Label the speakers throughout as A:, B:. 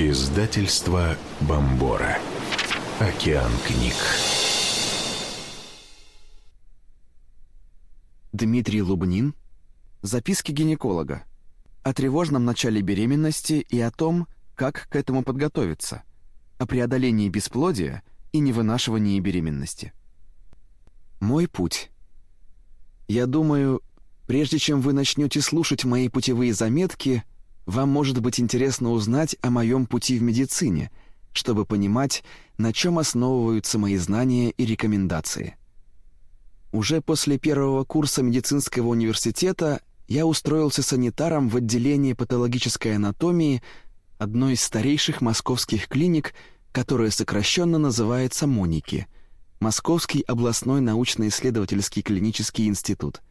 A: Издательство Бомбора. Океан книг.
B: Дмитрий Лубнин. Записки гинеколога. О тревожном начале беременности и о том, как к этому подготовиться. О преодолении бесплодия и невынашивании беременности. Мой путь. Я думаю, прежде чем вы начнете слушать мои путевые заметки, вам может быть интересно узнать о моем пути в медицине, чтобы понимать, на чем основываются мои знания и рекомендации. Уже после первого курса медицинского университета я устроился санитаром в отделении патологической анатомии одной из старейших московских клиник, которая сокращенно называется МОНИКИ – Московский областной научно-исследовательский клинический институт.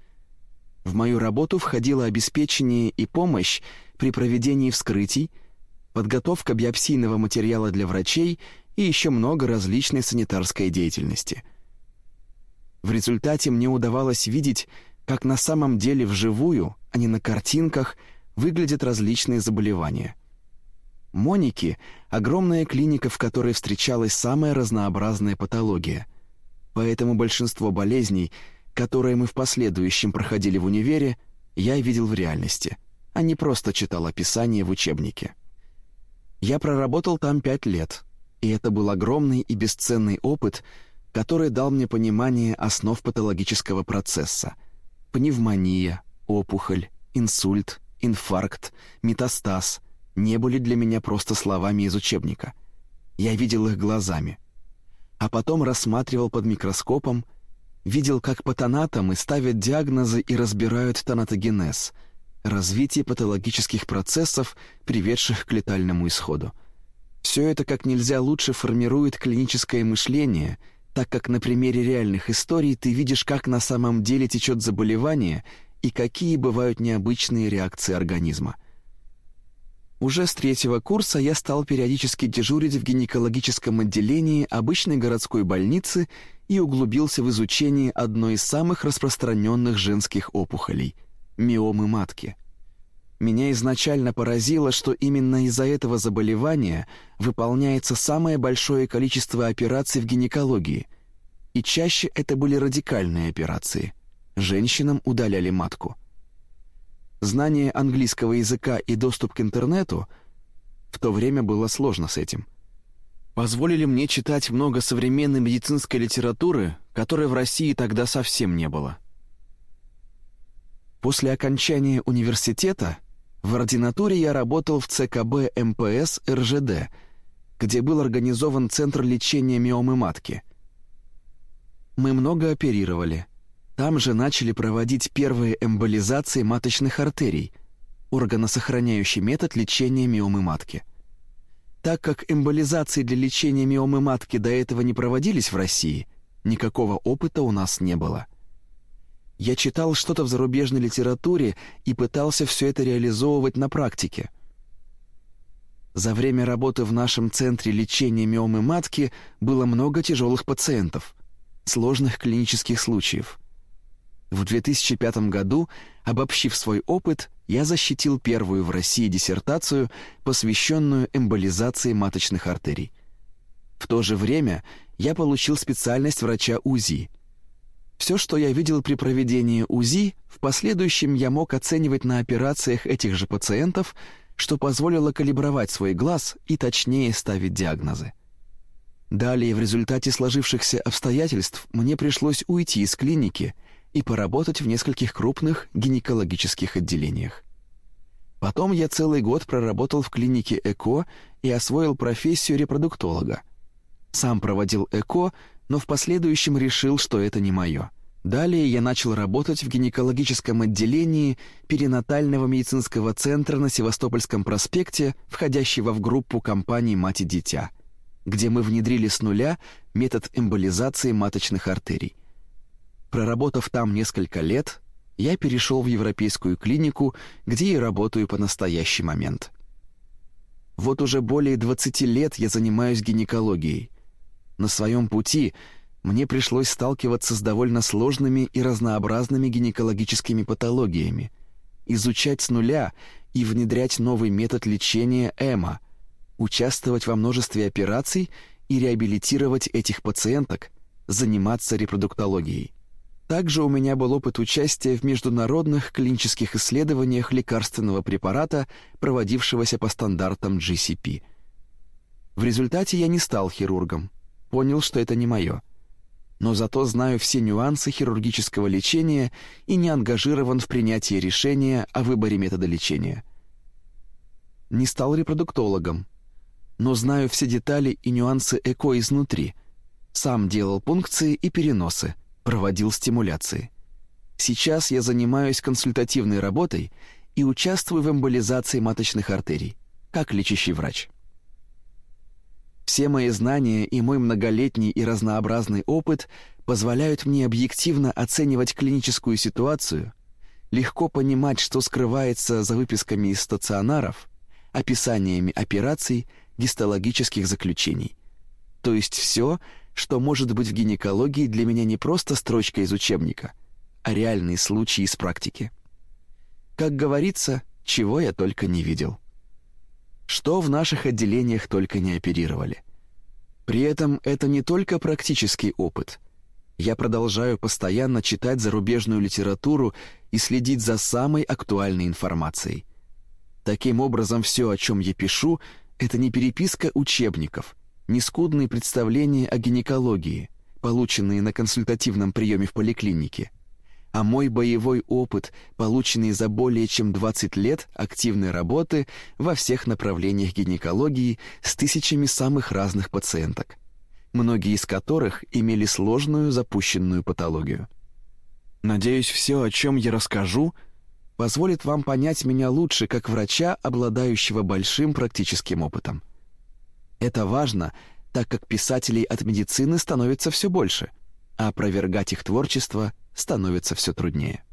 B: В мою работу входило обеспечение и помощь при проведении вскрытий, подготовка биопсийного материала для врачей и еще много различной санитарской деятельности. В результате мне удавалось видеть, как на самом деле вживую, а не на картинках, выглядят различные заболевания. Моники — огромная клиника, в которой встречалась самая разнообразная патология. Поэтому большинство болезней, которые мы в последующем проходили в универе, я видел в реальности — а не просто читал описание в учебнике. Я проработал там пять лет, и это был огромный и бесценный опыт, который дал мне понимание основ патологического процесса. Пневмония, опухоль, инсульт, инфаркт, метастаз не были для меня просто словами из учебника. Я видел их глазами. А потом рассматривал под микроскопом, видел, как патанатомы ставят диагнозы и разбирают тонатогенез — развитие патологических процессов, приведших к летальному исходу. Все это как нельзя лучше формирует клиническое мышление, так как на примере реальных историй ты видишь, как на самом деле течет заболевание и какие бывают необычные реакции организма. Уже с третьего курса я стал периодически дежурить в гинекологическом отделении обычной городской больницы и углубился в изучение одной из самых распространенных женских опухолей – миомы матки. Меня изначально поразило, что именно из-за этого заболевания выполняется самое большое количество операций в гинекологии, и чаще это были радикальные операции. Женщинам удаляли матку. Знание английского языка и доступ к интернету в то время было сложно с этим. Позволили мне читать много современной медицинской литературы, которой в России тогда совсем не было. После окончания университета в ординатуре я работал в ЦКБ МПС РЖД, где был организован Центр лечения миомы матки. Мы много оперировали. Там же начали проводить первые эмболизации маточных артерий, органосохраняющий метод лечения миомы матки. Так как эмболизации для лечения миомы матки до этого не проводились в России, никакого опыта у нас не было. Я читал что-то в зарубежной литературе и пытался все это реализовывать на практике. За время работы в нашем центре лечения миомы матки было много тяжелых пациентов, сложных клинических случаев. В 2005 году, обобщив свой опыт, я защитил первую в России диссертацию, посвященную эмболизации маточных артерий. В то же время я получил специальность врача УЗИ — все, что я видел при проведении УЗИ, в последующем я мог оценивать на операциях этих же пациентов, что позволило калибровать свой глаз и точнее ставить диагнозы. Далее, в результате сложившихся обстоятельств, мне пришлось уйти из клиники и поработать в нескольких крупных гинекологических отделениях. Потом я целый год проработал в клинике ЭКО и освоил профессию репродуктолога. Сам проводил ЭКО, но в последующем решил, что это не мое. Далее я начал работать в гинекологическом отделении перинатального медицинского центра на Севастопольском проспекте, входящего в группу компаний «Мать и дитя», где мы внедрили с нуля метод эмболизации маточных артерий. Проработав там несколько лет, я перешел в европейскую клинику, где и работаю по настоящий момент. Вот уже более 20 лет я занимаюсь гинекологией. На своем пути мне пришлось сталкиваться с довольно сложными и разнообразными гинекологическими патологиями, изучать с нуля и внедрять новый метод лечения ЭМА, участвовать во множестве операций и реабилитировать этих пациенток, заниматься репродуктологией. Также у меня был опыт участия в международных клинических исследованиях лекарственного препарата, проводившегося по стандартам GCP. В результате я не стал хирургом, понял, что это не мое. Но зато знаю все нюансы хирургического лечения и не ангажирован в принятии решения о выборе метода лечения. Не стал репродуктологом, но знаю все детали и нюансы ЭКО изнутри. Сам делал пункции и переносы – проводил стимуляции. Сейчас я занимаюсь консультативной работой и участвую в эмболизации маточных артерий, как лечащий врач. Все мои знания и мой многолетний и разнообразный опыт позволяют мне объективно оценивать клиническую ситуацию, легко понимать, что скрывается за выписками из стационаров, описаниями операций, гистологических заключений. То есть все, что может быть в гинекологии для меня не просто строчка из учебника, а реальные случаи из практики. Как говорится, чего я только не видел. Что в наших отделениях только не оперировали. При этом это не только практический опыт. Я продолжаю постоянно читать зарубежную литературу и следить за самой актуальной информацией. Таким образом, все, о чем я пишу, это не переписка учебников — нескудные представления о гинекологии, полученные на консультативном приеме в поликлинике, а мой боевой опыт, полученный за более чем 20 лет активной работы во всех направлениях гинекологии с тысячами самых разных пациенток, многие из которых имели сложную запущенную патологию. Надеюсь, все, о чем я расскажу, позволит вам понять меня лучше как врача, обладающего большим практическим опытом. Это важно, так как писателей от медицины становится все больше, а опровергать их творчество становится все труднее.